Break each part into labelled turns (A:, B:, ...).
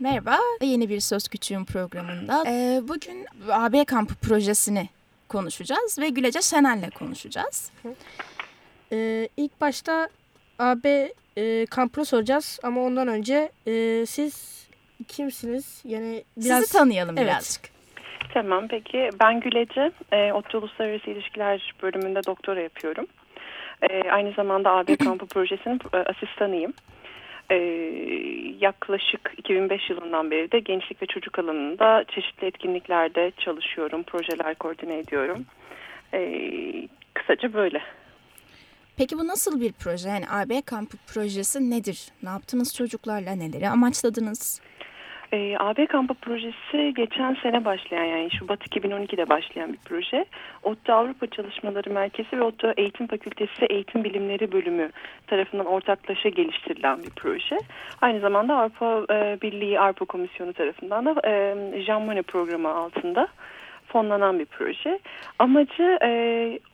A: Merhaba, yeni bir Söz Küçüğün programında. Ee, bugün AB kampı projesini konuşacağız ve Gülece Şenel'le konuşacağız.
B: Ee, ilk başta AB e, kampını soracağız ama ondan önce e, siz kimsiniz? Yani
A: biraz Sizi tanıyalım evet. birazcık.
C: Tamam peki ben Gülece, e, ODTÜ Uluslararası İlişkiler bölümünde doktora yapıyorum. E, aynı zamanda AB kampı projesinin e, asistanıyım. E, yaklaşık 2005 yılından beri de gençlik ve çocuk alanında çeşitli etkinliklerde çalışıyorum, projeler koordine ediyorum. E, kısaca böyle.
A: Peki bu nasıl bir proje? Yani AB kampı projesi nedir? Ne yaptınız çocuklarla? Neleri amaçladınız?
C: E, AB kampı projesi geçen sene başlayan yani Şubat 2012'de başlayan bir proje. ODTÜ Avrupa Çalışmaları Merkezi ve ODTÜ Eğitim Fakültesi Eğitim Bilimleri Bölümü tarafından ortaklaşa geliştirilen bir proje. Aynı zamanda Avrupa e, Birliği Avrupa Komisyonu tarafından da e, Jean Monnet programı altında fonlanan bir proje. Amacı e,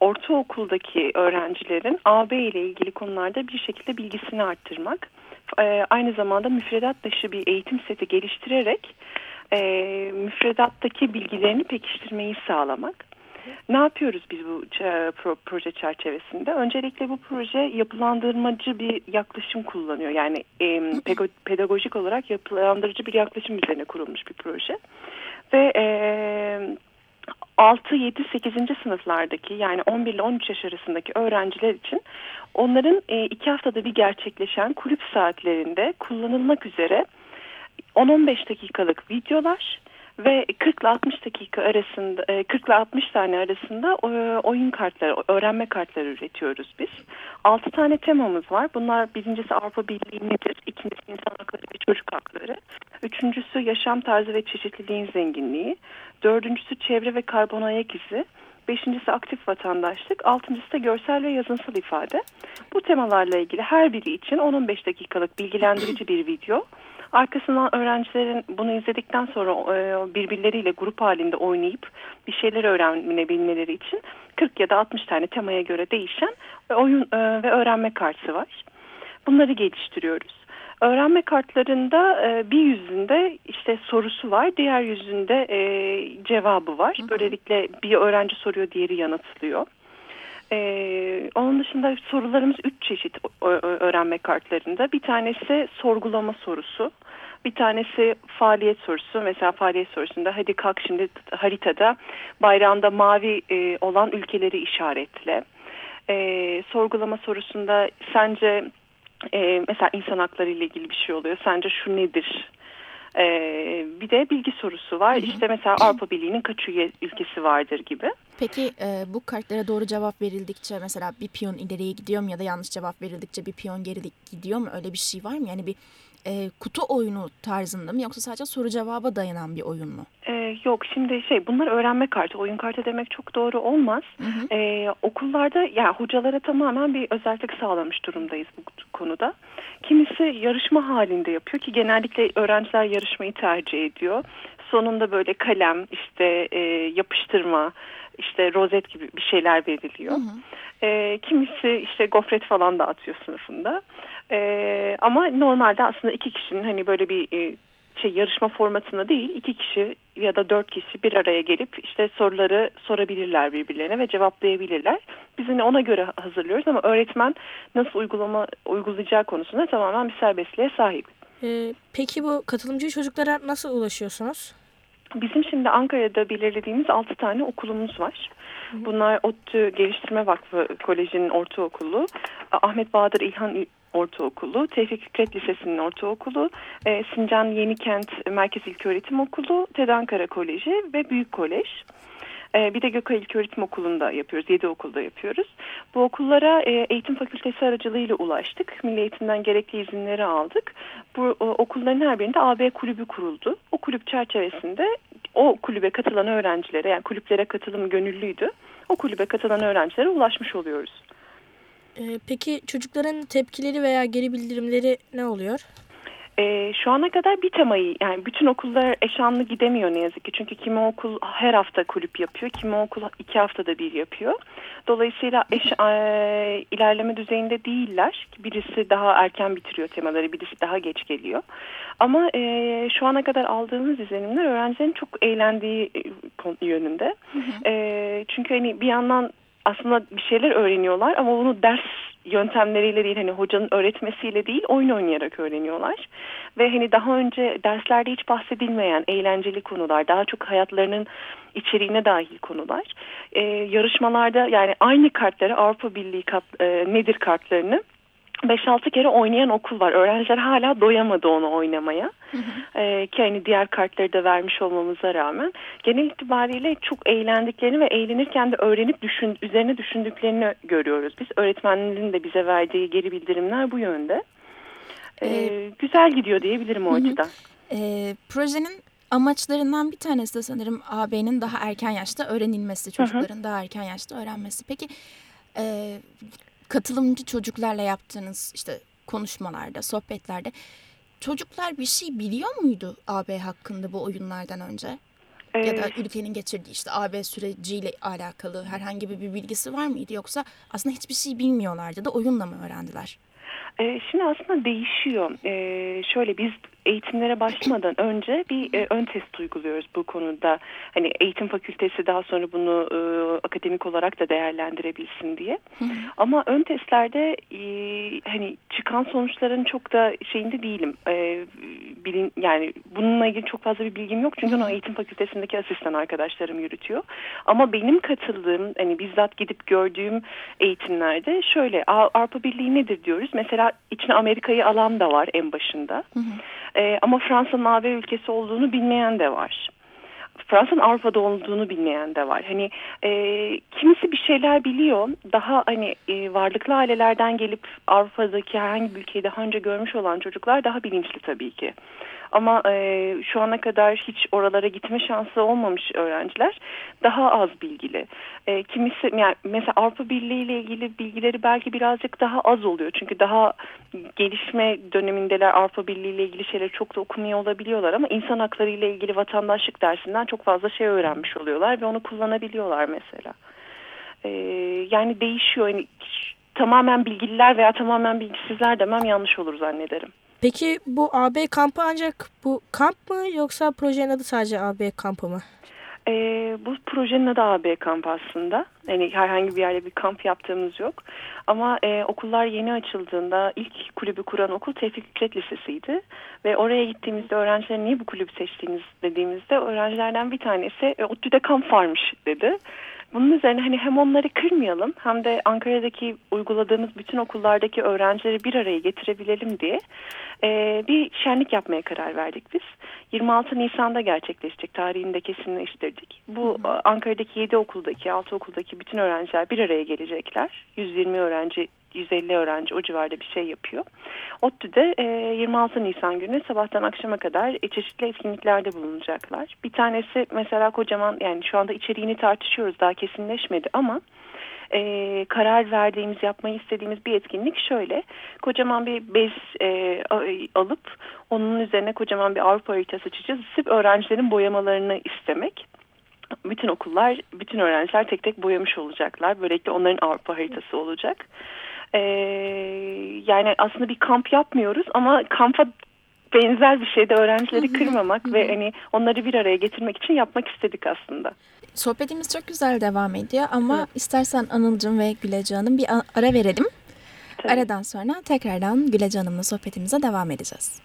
C: ortaokuldaki öğrencilerin AB ile ilgili konularda bir şekilde bilgisini arttırmak. E, aynı zamanda müfredat dışı bir eğitim seti geliştirerek e, müfredattaki bilgilerini pekiştirmeyi sağlamak. Ne yapıyoruz biz bu proje çerçevesinde? Öncelikle bu proje yapılandırmacı bir yaklaşım kullanıyor. Yani e, pedagojik olarak yapılandırıcı bir yaklaşım üzerine kurulmuş bir proje. Ve e, 6, 7, 8. sınıflardaki yani 11 ile 13 yaş arasındaki öğrenciler için onların e, iki haftada bir gerçekleşen kulüp saatlerinde kullanılmak üzere 10-15 dakikalık videolar ve 40 ile 60 dakika arasında 40 ile 60 tane arasında e, oyun kartları, öğrenme kartları üretiyoruz biz. 6 tane temamız var. Bunlar birincisi Avrupa Birliği nedir? İkincisi insan hakları ve çocuk hakları. Üçüncüsü yaşam tarzı ve çeşitliliğin zenginliği. Dördüncüsü çevre ve karbon ayak izi. Beşincisi aktif vatandaşlık. Altıncısı da görsel ve yazınsal ifade. Bu temalarla ilgili her biri için 10-15 dakikalık bilgilendirici bir video. Arkasından öğrencilerin bunu izledikten sonra e, birbirleriyle grup halinde oynayıp bir şeyler öğrenebilmeleri için 40 ya da 60 tane temaya göre değişen oyun e, ve öğrenme kartı var. Bunları geliştiriyoruz. Öğrenme kartlarında e, bir yüzünde işte sorusu var, diğer yüzünde e, cevabı var. Böylelikle bir öğrenci soruyor, diğeri yanıtlıyor. Ee, onun dışında sorularımız üç çeşit öğrenme kartlarında. Bir tanesi sorgulama sorusu. Bir tanesi faaliyet sorusu. Mesela faaliyet sorusunda hadi kalk şimdi haritada bayrağında mavi e, olan ülkeleri işaretle. E, sorgulama sorusunda sence e, mesela insan hakları ile ilgili bir şey oluyor. Sence şu nedir? Ee, bir de bilgi sorusu var. Hı hı. İşte mesela Avrupa Birliği'nin kaç üye ülkesi vardır gibi.
A: Peki e, bu kartlara doğru cevap verildikçe mesela bir piyon ileriye gidiyor mu ya da yanlış cevap verildikçe bir piyon geri gidiyor mu? Öyle bir şey var mı? Yani bir e, kutu oyunu tarzında mı yoksa sadece soru cevaba dayanan bir oyun mu?
C: Ee, yok şimdi şey bunlar öğrenme kartı oyun kartı demek çok doğru olmaz. Hı hı. Ee, okullarda yani hocalara tamamen bir özellik sağlamış durumdayız bu konuda. Kimisi yarışma halinde yapıyor ki genellikle öğrenciler yarışmayı tercih ediyor. Sonunda böyle kalem işte e, yapıştırma işte rozet gibi bir şeyler veriliyor. Hı hı. E, kimisi işte gofret falan dağıtıyor sınıfında. E, ama normalde aslında iki kişinin hani böyle bir e, şey yarışma formatında değil iki kişi ya da dört kişi bir araya gelip işte soruları sorabilirler birbirlerine ve cevaplayabilirler. Biz yine ona göre hazırlıyoruz ama öğretmen nasıl uygulama uygulayacağı konusunda tamamen bir serbestliğe sahip.
B: Ee, peki bu katılımcı çocuklara nasıl ulaşıyorsunuz?
C: Bizim şimdi Ankara'da belirlediğimiz altı tane okulumuz var. Bunlar ODTÜ Geliştirme Vakfı Koleji'nin ortaokulu, Ahmet Bahadır İlhan Ortaokulu, Tevfik Fikret Lisesi'nin ortaokulu, e, Sincan Yenikent Merkez İlköğretim Okulu, TED Ankara Koleji ve Büyük Kolej. E, bir de Gökay İlköğretim Okulu'nda yapıyoruz, yedi okulda yapıyoruz. Bu okullara e, eğitim fakültesi aracılığıyla ulaştık. Milli Eğitim'den gerekli izinleri aldık. Bu e, okulların her birinde AB kulübü kuruldu. O kulüp çerçevesinde o kulübe katılan öğrencilere yani kulüplere katılım gönüllüydü. O kulübe katılan öğrencilere ulaşmış oluyoruz.
B: Ee, peki çocukların tepkileri veya geri bildirimleri ne oluyor?
C: E, şu ana kadar bir temayı yani bütün okullar eşanlı gidemiyor ne yazık ki. Çünkü kimi okul her hafta kulüp yapıyor, kimi okul iki haftada bir yapıyor. Dolayısıyla eş e, ilerleme düzeyinde değiller. Birisi daha erken bitiriyor temaları, birisi daha geç geliyor. Ama e, şu ana kadar aldığımız izlenimler öğrencilerin çok eğlendiği e, yönünde. Hı hı. E, çünkü hani bir yandan aslında bir şeyler öğreniyorlar ama bunu ders yöntemleriyle değil hani hocanın öğretmesiyle değil oyun oynayarak öğreniyorlar. Ve hani daha önce derslerde hiç bahsedilmeyen eğlenceli konular daha çok hayatlarının içeriğine dahil konular. Ee, yarışmalarda yani aynı kartları Avrupa Birliği kart, e, nedir kartlarını 5-6 kere oynayan okul var. Öğrenciler hala doyamadı onu oynamaya. Hı hı. Ee, ki hani diğer kartları da vermiş olmamıza rağmen genel itibariyle çok eğlendiklerini ve eğlenirken de öğrenip düşün, üzerine düşündüklerini görüyoruz. Biz öğretmenlerin de bize verdiği geri bildirimler bu yönde. Ee, ee, güzel gidiyor diyebilirim o hı hı. açıdan.
A: Ee, projenin amaçlarından bir tanesi de sanırım AB'nin daha erken yaşta öğrenilmesi, çocukların hı hı. daha erken yaşta öğrenmesi. Peki e, katılımcı çocuklarla yaptığınız işte konuşmalarda, sohbetlerde çocuklar bir şey biliyor muydu AB hakkında bu oyunlardan önce? Evet. Ya da ülkenin geçirdiği işte AB süreciyle alakalı herhangi bir bilgisi var mıydı? Yoksa aslında hiçbir şey bilmiyorlardı da oyunla mı öğrendiler?
C: E, şimdi aslında değişiyor. E, şöyle biz eğitimlere başlamadan önce bir e, ön test uyguluyoruz bu konuda. Hani eğitim fakültesi daha sonra bunu e, akademik olarak da değerlendirebilsin diye. Hı. Ama ön testlerde e, hani çıkan sonuçların çok da şeyinde değilim. E, bilin, yani bununla ilgili çok fazla bir bilgim yok çünkü onu eğitim fakültesindeki asistan arkadaşlarım yürütüyor. Ama benim katıldığım hani bizzat gidip gördüğüm eğitimlerde şöyle Avrupa Birliği nedir diyoruz. Mesela içine Amerika'yı alan da var en başında. Hı hı. E, ama Fransa'nın AB ülkesi olduğunu bilmeyen de var. Fransa'nın Avrupa'da olduğunu bilmeyen de var. Hani e, kimisi bir şeyler biliyor. Daha hani e, varlıklı ailelerden gelip Avrupa'daki herhangi bir ülkeyi daha önce görmüş olan çocuklar daha bilinçli tabii ki. Ama e, şu ana kadar hiç oralara gitme şansı olmamış öğrenciler daha az bilgili. E, kimisi yani mesela Avrupa Birliği ile ilgili bilgileri belki birazcık daha az oluyor. Çünkü daha gelişme dönemindeler Avrupa Birliği ile ilgili şeyleri çok da okumuyor olabiliyorlar ama insan hakları ile ilgili vatandaşlık dersinden çok fazla şey öğrenmiş oluyorlar ve onu kullanabiliyorlar mesela. E, yani değişiyor. Yani, tamamen bilgililer veya tamamen bilgisizler demem yanlış olur zannederim.
B: Peki bu AB kampı ancak bu kamp mı yoksa projenin adı sadece AB kampı mı?
C: E, bu projenin adı AB kamp aslında. Yani herhangi bir yerde bir kamp yaptığımız yok. Ama e, okullar yeni açıldığında ilk kulübü kuran okul Tevfik Fikret Lisesi'ydi. Ve oraya gittiğimizde öğrenciler niye bu kulübü seçtiğiniz dediğimizde öğrencilerden bir tanesi e, ODTÜ'de kamp varmış dedi. Bunun üzerine hani hem onları kırmayalım hem de Ankara'daki uyguladığımız bütün okullardaki öğrencileri bir araya getirebilelim diye e, bir şenlik yapmaya karar verdik biz. 26 Nisan'da gerçekleşecek tarihini de kesinleştirdik. Bu hı hı. Ankara'daki 7 okuldaki 6 okuldaki bütün öğrenciler bir araya gelecekler. 120 öğrenci 150 öğrenci o civarda bir şey yapıyor. ODTÜ'de e, 26 Nisan günü sabahtan akşama kadar e, çeşitli etkinliklerde bulunacaklar. Bir tanesi mesela kocaman yani şu anda içeriğini tartışıyoruz daha kesinleşmedi ama e, karar verdiğimiz yapmayı istediğimiz bir etkinlik şöyle kocaman bir bez e, alıp onun üzerine kocaman bir Avrupa haritası çizeceğiz. Sırf öğrencilerin boyamalarını istemek bütün okullar, bütün öğrenciler tek tek boyamış olacaklar. Böylelikle onların Avrupa haritası olacak. Ee, yani aslında bir kamp yapmıyoruz ama kampa benzer bir şeyde öğrencileri kırmamak ve hani onları bir araya getirmek için yapmak istedik aslında.
A: Sohbetimiz çok güzel devam ediyor ama evet. istersen Anılcım ve Gülece Hanım bir ara verelim. Tabii. Aradan sonra tekrardan Gülece Hanım'la sohbetimize devam edeceğiz.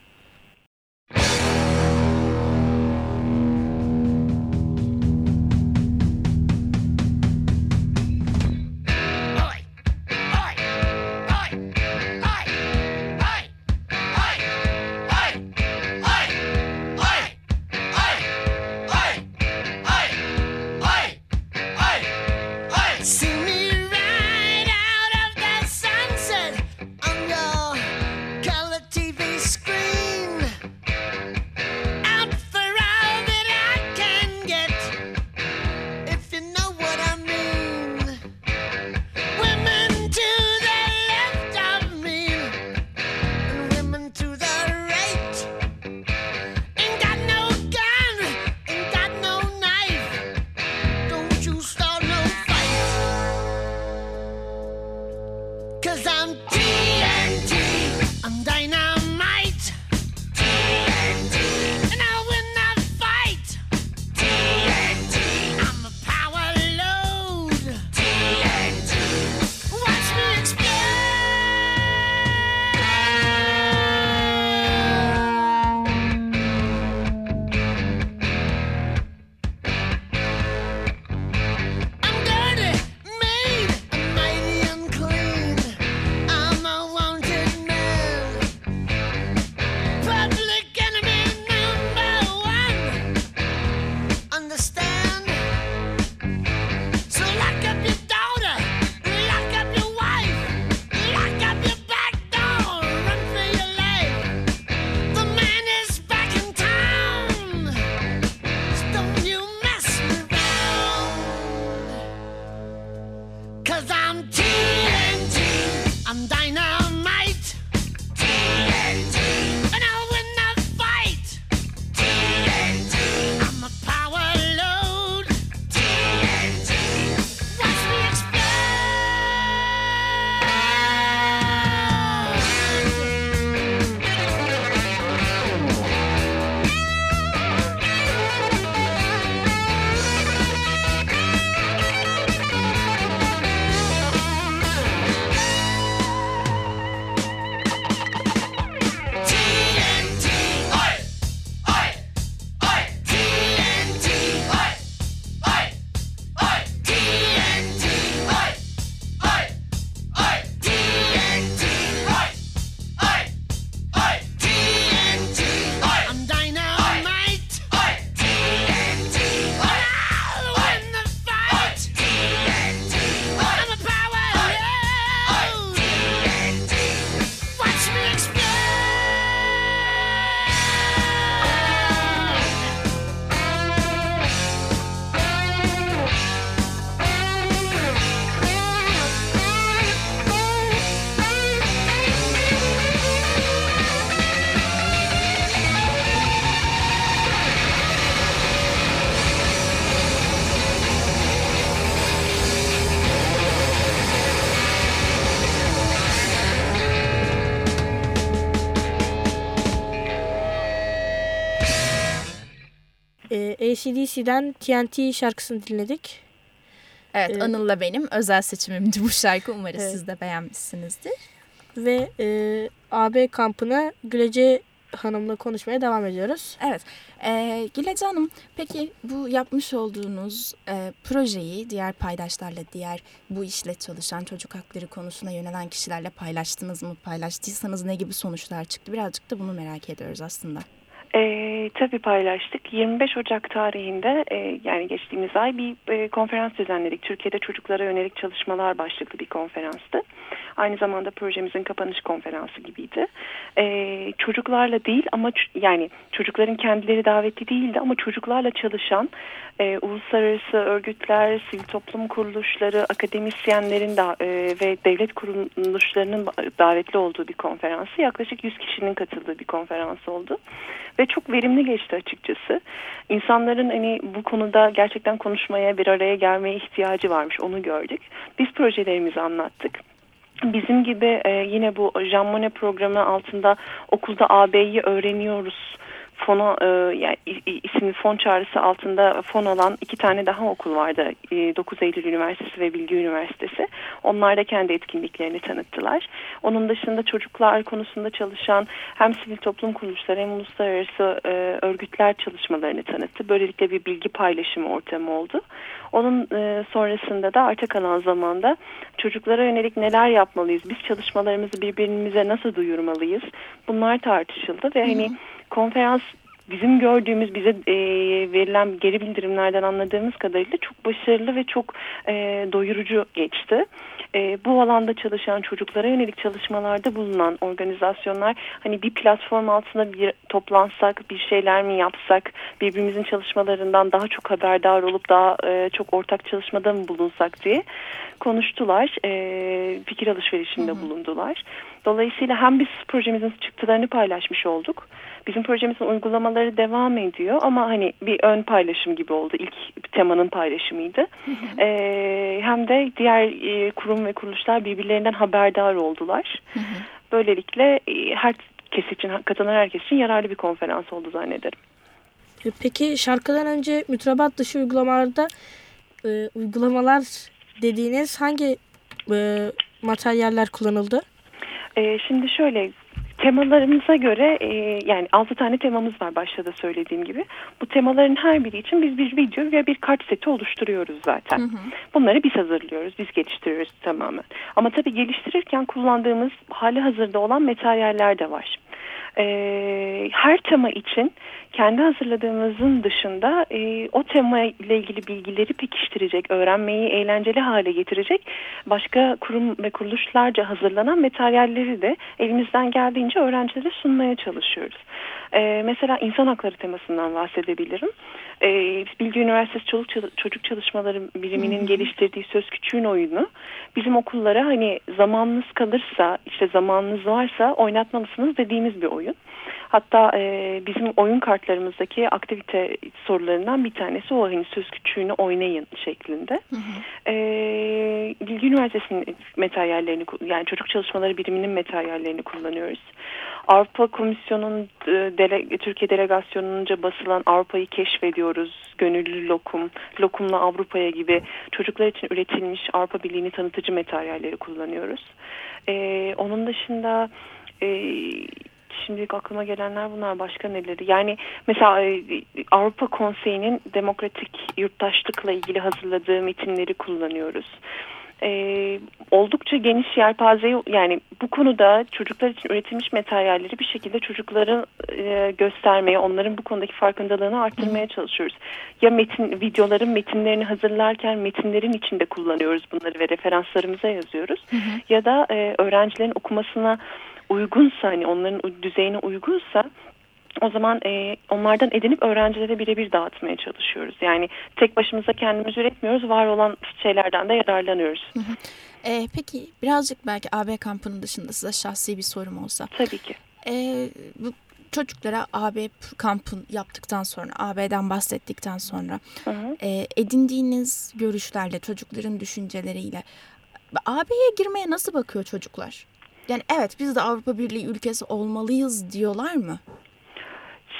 B: E, ACDC'den TNT şarkısını dinledik.
A: Evet
B: Evet.
A: Anıl'la benim özel seçimimdi bu şarkı. Umarız
B: Evet.
A: siz de beğenmişsinizdir.
B: Ve e, AB kampına Gülece Hanım'la konuşmaya devam ediyoruz.
A: Evet. Ee, Gülece Hanım peki bu yapmış olduğunuz e, projeyi diğer paydaşlarla, diğer bu işle çalışan çocuk hakları konusuna yönelen kişilerle paylaştınız mı? Paylaştıysanız ne gibi sonuçlar çıktı? Birazcık da bunu merak ediyoruz aslında.
C: E, tabii paylaştık. 25 Ocak tarihinde e, yani geçtiğimiz ay bir e, konferans düzenledik. Türkiye'de çocuklara yönelik çalışmalar başlıklı bir konferanstı. Aynı zamanda projemizin kapanış konferansı gibiydi. E, çocuklarla değil ama yani çocukların kendileri davetli değildi ama çocuklarla çalışan e, uluslararası örgütler, sivil toplum kuruluşları, akademisyenlerin da e, ve devlet kuruluşlarının davetli olduğu bir konferansı. Yaklaşık 100 kişinin katıldığı bir konferans oldu ve çok verimli geçti açıkçası. İnsanların hani bu konuda gerçekten konuşmaya, bir araya gelmeye ihtiyacı varmış. Onu gördük. Biz projelerimizi anlattık. Bizim gibi e, yine bu Jean Monnet programı altında okulda AB'yi öğreniyoruz fona e, yani i- i- isimli fon çağrısı altında fon alan iki tane daha okul vardı. E, 9 Eylül Üniversitesi ve Bilgi Üniversitesi. Onlar da kendi etkinliklerini tanıttılar. Onun dışında çocuklar konusunda çalışan hem sivil toplum kuruluşları hem uluslararası e, örgütler çalışmalarını tanıttı. Böylelikle bir bilgi paylaşımı ortamı oldu. Onun e, sonrasında da arta kalan zamanda çocuklara yönelik neler yapmalıyız, biz çalışmalarımızı birbirimize nasıl duyurmalıyız bunlar tartışıldı ve hani konferans bizim gördüğümüz bize e, verilen geri bildirimlerden anladığımız kadarıyla çok başarılı ve çok e, doyurucu geçti. E, bu alanda çalışan çocuklara yönelik çalışmalarda bulunan organizasyonlar hani bir platform altında bir toplansak bir şeyler mi yapsak birbirimizin çalışmalarından daha çok haberdar olup daha e, çok ortak çalışmada mı bulunsak diye konuştular. E, fikir alışverişinde bulundular. Dolayısıyla hem biz projemizin çıktılarını paylaşmış olduk. Bizim projemizin uygulamaları devam ediyor ama hani bir ön paylaşım gibi oldu. İlk temanın paylaşımıydı. Ee, hem de diğer e, kurum ve kuruluşlar birbirlerinden haberdar oldular. Böylelikle e, herkes için, katılan herkes için yararlı bir konferans oldu zannederim.
B: E, Peki şarkıdan önce mütrabat dışı uygulamalarda e, uygulamalar dediğiniz hangi e, materyaller kullanıldı?
C: Ee, şimdi şöyle temalarımıza göre e, yani 6 tane temamız var başta da söylediğim gibi. Bu temaların her biri için biz bir video ve bir kart seti oluşturuyoruz zaten. Bunları biz hazırlıyoruz, biz geliştiriyoruz tamamen. Ama tabii geliştirirken kullandığımız hali hazırda olan materyaller de var. Ee, her tema için kendi hazırladığımızın dışında e, o tema ile ilgili bilgileri pekiştirecek, öğrenmeyi eğlenceli hale getirecek başka kurum ve kuruluşlarca hazırlanan materyalleri de elimizden geldiğince öğrencilere sunmaya çalışıyoruz. Ee, mesela insan hakları temasından bahsedebilirim. Ee, Bilgi Üniversitesi Çoluk Çocuk Çalışmaları biriminin geliştirdiği Söz Küçüğün oyunu bizim okullara hani zamanınız kalırsa işte zamanınız varsa oynatmalısınız dediğimiz bir oyun. Hatta e, bizim oyun kartlarımızdaki aktivite sorularından bir tanesi o hani söz küçüğünü oynayın şeklinde. E, Bilgi Üniversitesi'nin materyallerini yani çocuk çalışmaları biriminin materyallerini kullanıyoruz. Avrupa Komisyonu'nun e, dele, Türkiye delegasyonunca basılan Avrupa'yı keşfediyoruz. Gönüllü lokum, lokumla Avrupa'ya gibi çocuklar için üretilmiş Avrupa Birliği'ni tanıtıcı materyalleri kullanıyoruz. E, onun dışında e, şimdilik aklıma gelenler bunlar başka neleri? Yani mesela e, Avrupa Konseyi'nin demokratik yurttaşlıkla ilgili hazırladığı metinleri kullanıyoruz. Ee, oldukça geniş yelpazeyi yani bu konuda çocuklar için üretilmiş materyalleri bir şekilde çocuklara e, göstermeye, onların bu konudaki farkındalığını arttırmaya çalışıyoruz. Ya metin videoların metinlerini hazırlarken metinlerin içinde kullanıyoruz bunları ve referanslarımıza yazıyoruz. Ya da e, öğrencilerin okumasına uygunsa hani onların düzeyine uygunsa o zaman e, onlardan edinip öğrencilere birebir dağıtmaya çalışıyoruz. Yani tek başımıza kendimiz üretmiyoruz, var olan şeylerden de yararlanıyoruz.
A: Ee, peki birazcık belki AB kampının dışında size şahsi bir sorum olsa.
C: Tabii ki.
A: Ee, bu çocuklara AB kampın yaptıktan sonra, AB'den bahsettikten sonra
C: Hı hı.
A: e, edindiğiniz görüşlerle, çocukların düşünceleriyle AB'ye girmeye nasıl bakıyor çocuklar? Yani evet biz de Avrupa Birliği ülkesi olmalıyız diyorlar mı?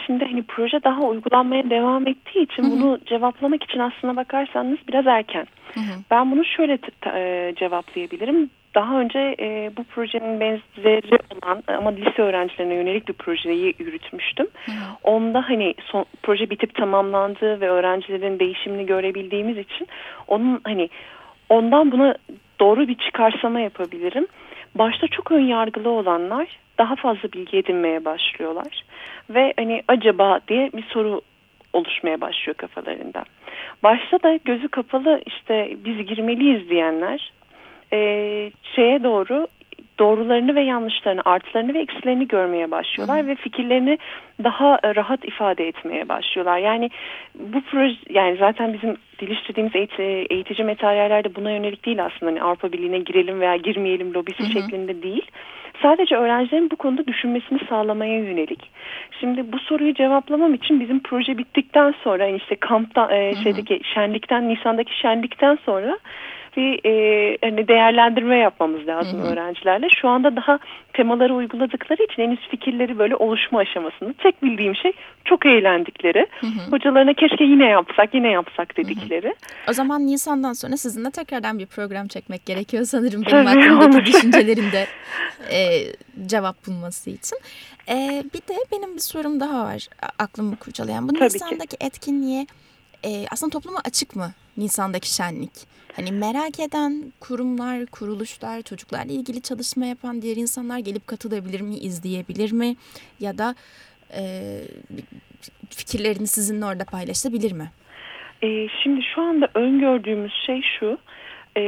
C: içinde hani proje daha uygulanmaya devam ettiği için
A: Hı hı.
C: bunu cevaplamak için aslına bakarsanız biraz erken.
A: Hı hı.
C: Ben bunu şöyle e, cevaplayabilirim. Daha önce e, bu projenin benzeri olan ama lise öğrencilerine yönelik bir projeyi yürütmüştüm.
A: Hı hı.
C: Onda hani son, proje bitip tamamlandı ve öğrencilerin değişimini görebildiğimiz için onun hani ondan buna doğru bir çıkarsama yapabilirim. Başta çok ön yargılı olanlar daha fazla bilgi edinmeye başlıyorlar ve hani acaba diye bir soru oluşmaya başlıyor kafalarında. Başta da gözü kapalı işte biz girmeliyiz diyenler e, şeye doğru doğrularını ve yanlışlarını, artılarını ve eksilerini görmeye başlıyorlar
A: Hı
C: ve fikirlerini daha e, rahat ifade etmeye başlıyorlar. Yani bu proje yani zaten bizim geliştirdiğimiz eğit- eğitici materyaller de buna yönelik değil aslında. Hani Avrupa Birliği'ne girelim veya girmeyelim lobisi
A: Hı
C: şeklinde değil. Sadece öğrencilerin bu konuda düşünmesini sağlamaya yönelik. Şimdi bu soruyu cevaplamam için bizim proje bittikten sonra yani işte kampta e, şeydeki şenlikten Nisan'daki şenlikten sonra bir e, hani değerlendirme yapmamız lazım
A: Hı hı.
C: öğrencilerle. Şu anda daha temaları uyguladıkları için henüz fikirleri böyle oluşma aşamasında. Tek bildiğim şey çok eğlendikleri.
A: Hı hı.
C: Hocalarına keşke yine yapsak yine yapsak dedikleri.
A: O zaman Nisan'dan sonra sizinle tekrardan bir program çekmek gerekiyor sanırım benim
C: Tabii,
A: aklımdaki
C: olur.
A: düşüncelerin de e, cevap bulması için. E, bir de benim bir sorum daha var aklımı kurcalayan. Bu
C: Tabii ki.
A: Nisan'daki etkinliğe e, aslında topluma açık mı Nisan'daki şenlik? Hani merak eden kurumlar, kuruluşlar, çocuklarla ilgili çalışma yapan diğer insanlar gelip katılabilir mi, izleyebilir mi? Ya da e, fikirlerini sizinle orada paylaşabilir mi?
C: E, şimdi şu anda öngördüğümüz şey şu. E,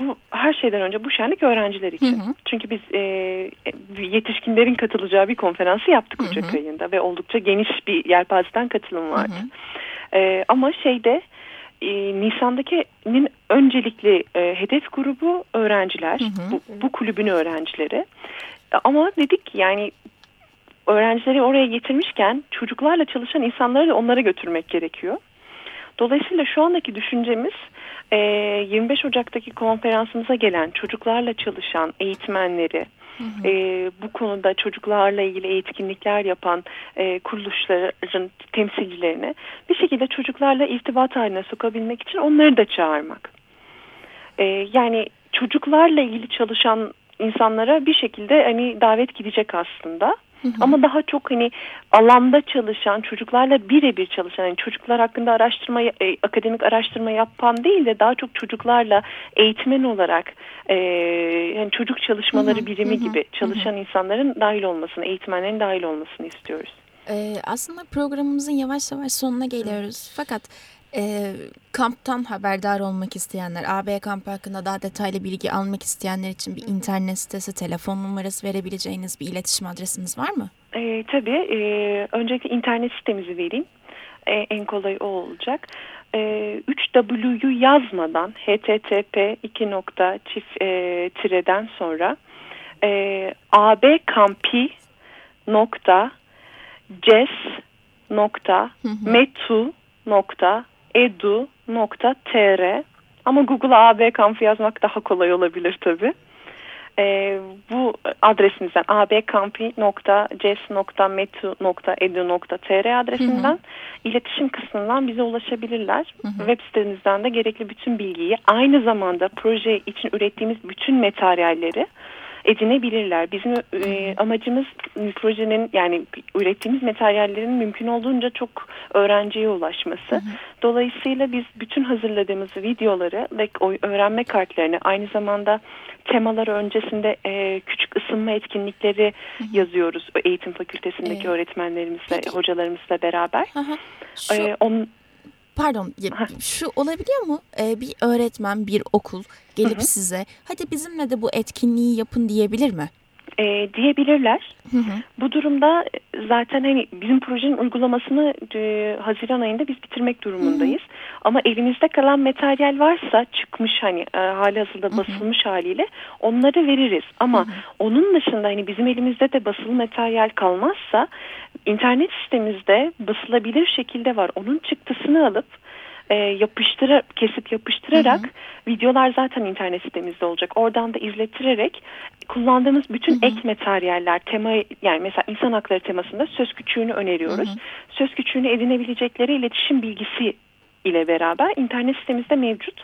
C: bu her şeyden önce bu şenlik öğrenciler için.
A: Hı hı.
C: Çünkü biz e, yetişkinlerin katılacağı bir konferansı yaptık
A: Hı hı.
C: Ocak ayında ve oldukça geniş bir yelpazeden katılım vardı.
A: Hı hı.
C: E, ama şeyde e, Nisan'dakinin öncelikli e, hedef grubu öğrenciler.
A: Hı hı.
C: Bu, bu kulübün öğrencileri. Ama dedik ki yani öğrencileri oraya getirmişken çocuklarla çalışan insanları da onlara götürmek gerekiyor. Dolayısıyla şu andaki düşüncemiz e, 25 Ocak'taki konferansımıza gelen çocuklarla çalışan eğitmenleri,
A: Hı hı.
C: e, bu konuda çocuklarla ilgili etkinlikler yapan e, kuruluşların temsilcilerini bir şekilde çocuklarla irtibat haline sokabilmek için onları da çağırmak. E, yani çocuklarla ilgili çalışan insanlara bir şekilde hani davet gidecek aslında.
A: Hı hı.
C: Ama daha çok hani alanda çalışan, çocuklarla birebir çalışan, yani çocuklar hakkında araştırma, e, akademik araştırma yapan değil de daha çok çocuklarla eğitmen olarak e, yani çocuk çalışmaları
A: Hı hı,
C: birimi
A: hı hı,
C: gibi çalışan insanların dahil olmasını, eğitmenlerin dahil olmasını istiyoruz.
A: Ee, aslında programımızın yavaş yavaş sonuna geliyoruz. Fakat e, kamptan haberdar olmak isteyenler, AB kamp hakkında daha detaylı bilgi almak isteyenler için bir internet sitesi, telefon numarası verebileceğiniz bir iletişim adresiniz var mı?
C: E, tabii e, öncelikle internet sitemizi vereyim. E, en kolay o olacak. E, 3W'yu yazmadan http 2 nokta çift e, tireden sonra e, abkampi nokta ces nokta metu nokta edu nokta tr ama Google'a AB kampı yazmak daha kolay olabilir tabii. Ee, bu adresimizden abkampi.ces.metu.edu.tr adresinden
A: Hı hı.
C: iletişim kısmından bize ulaşabilirler.
A: Hı hı.
C: Web sitemizden de gerekli bütün bilgiyi aynı zamanda proje için ürettiğimiz bütün materyalleri edinebilirler. Bizim e, amacımız projenin yani ürettiğimiz materyallerin mümkün olduğunca çok öğrenciye ulaşması. Dolayısıyla biz bütün hazırladığımız videoları ve öğrenme kartlarını aynı zamanda temalar öncesinde e, küçük ısınma etkinlikleri yazıyoruz eğitim fakültesindeki
A: Evet.
C: öğretmenlerimizle,
A: Peki.
C: hocalarımızla beraber.
A: Hı hı. Şu,
C: E, on,
A: pardon, şu olabiliyor mu? Ee, bir öğretmen, bir okul gelip
C: Hı hı.
A: size hadi bizimle de bu etkinliği yapın diyebilir mi?
C: E, diyebilirler.
A: Hı hı.
C: Bu durumda zaten hani bizim projenin uygulamasını e, Haziran ayında biz bitirmek durumundayız. Ama elimizde kalan materyal varsa çıkmış hani e, hali hazırda
A: Hı hı.
C: basılmış haliyle onları veririz. Ama
A: Hı hı.
C: onun dışında hani bizim elimizde de basılı materyal kalmazsa internet sitemizde basılabilir şekilde var. Onun çıktısını alıp e, yapıştıra, kesip yapıştırarak hı hı. videolar zaten internet sitemizde olacak. Oradan da izlettirerek kullandığımız bütün hı hı. ek materyaller, tema yani mesela insan hakları temasında söz küçüğünü öneriyoruz. Hı hı. Söz küçüğünü edinebilecekleri iletişim bilgisi ile beraber internet sitemizde mevcut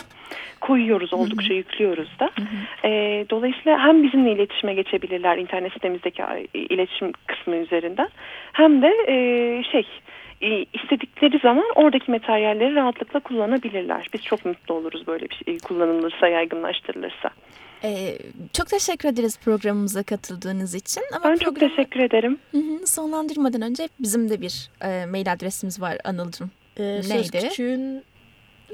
C: koyuyoruz oldukça hı hı. yüklüyoruz da. Hı hı. E, dolayısıyla hem bizimle iletişime geçebilirler internet sitemizdeki iletişim kısmı üzerinden hem de e, şey istedikleri zaman oradaki materyalleri rahatlıkla kullanabilirler. Biz çok mutlu oluruz böyle bir şey kullanılırsa, yaygınlaştırılırsa.
A: Ee, çok teşekkür ederiz programımıza katıldığınız için.
C: Ama ben programı, çok teşekkür ederim.
A: Hı hı, sonlandırmadan önce bizim de bir e, mail adresimiz var Anıl'cığım.
B: Ee, Neydi? Küçüğün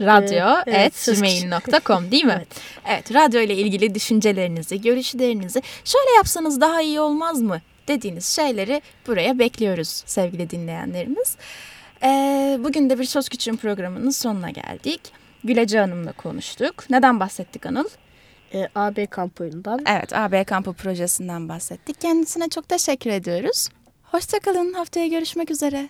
A: radyo.gmail.com değil mi? evet. evet, radyo ile ilgili düşüncelerinizi, görüşlerinizi şöyle yapsanız daha iyi olmaz mı dediğiniz şeyleri buraya bekliyoruz sevgili dinleyenlerimiz. Ee, bugün de bir Söz Küçüğün programının sonuna geldik. Gülece Hanım'la konuştuk. Neden bahsettik Anıl?
B: Ee, AB kampıyından.
A: Evet, AB kampı projesinden bahsettik. Kendisine çok teşekkür ediyoruz. Hoşçakalın, haftaya görüşmek üzere.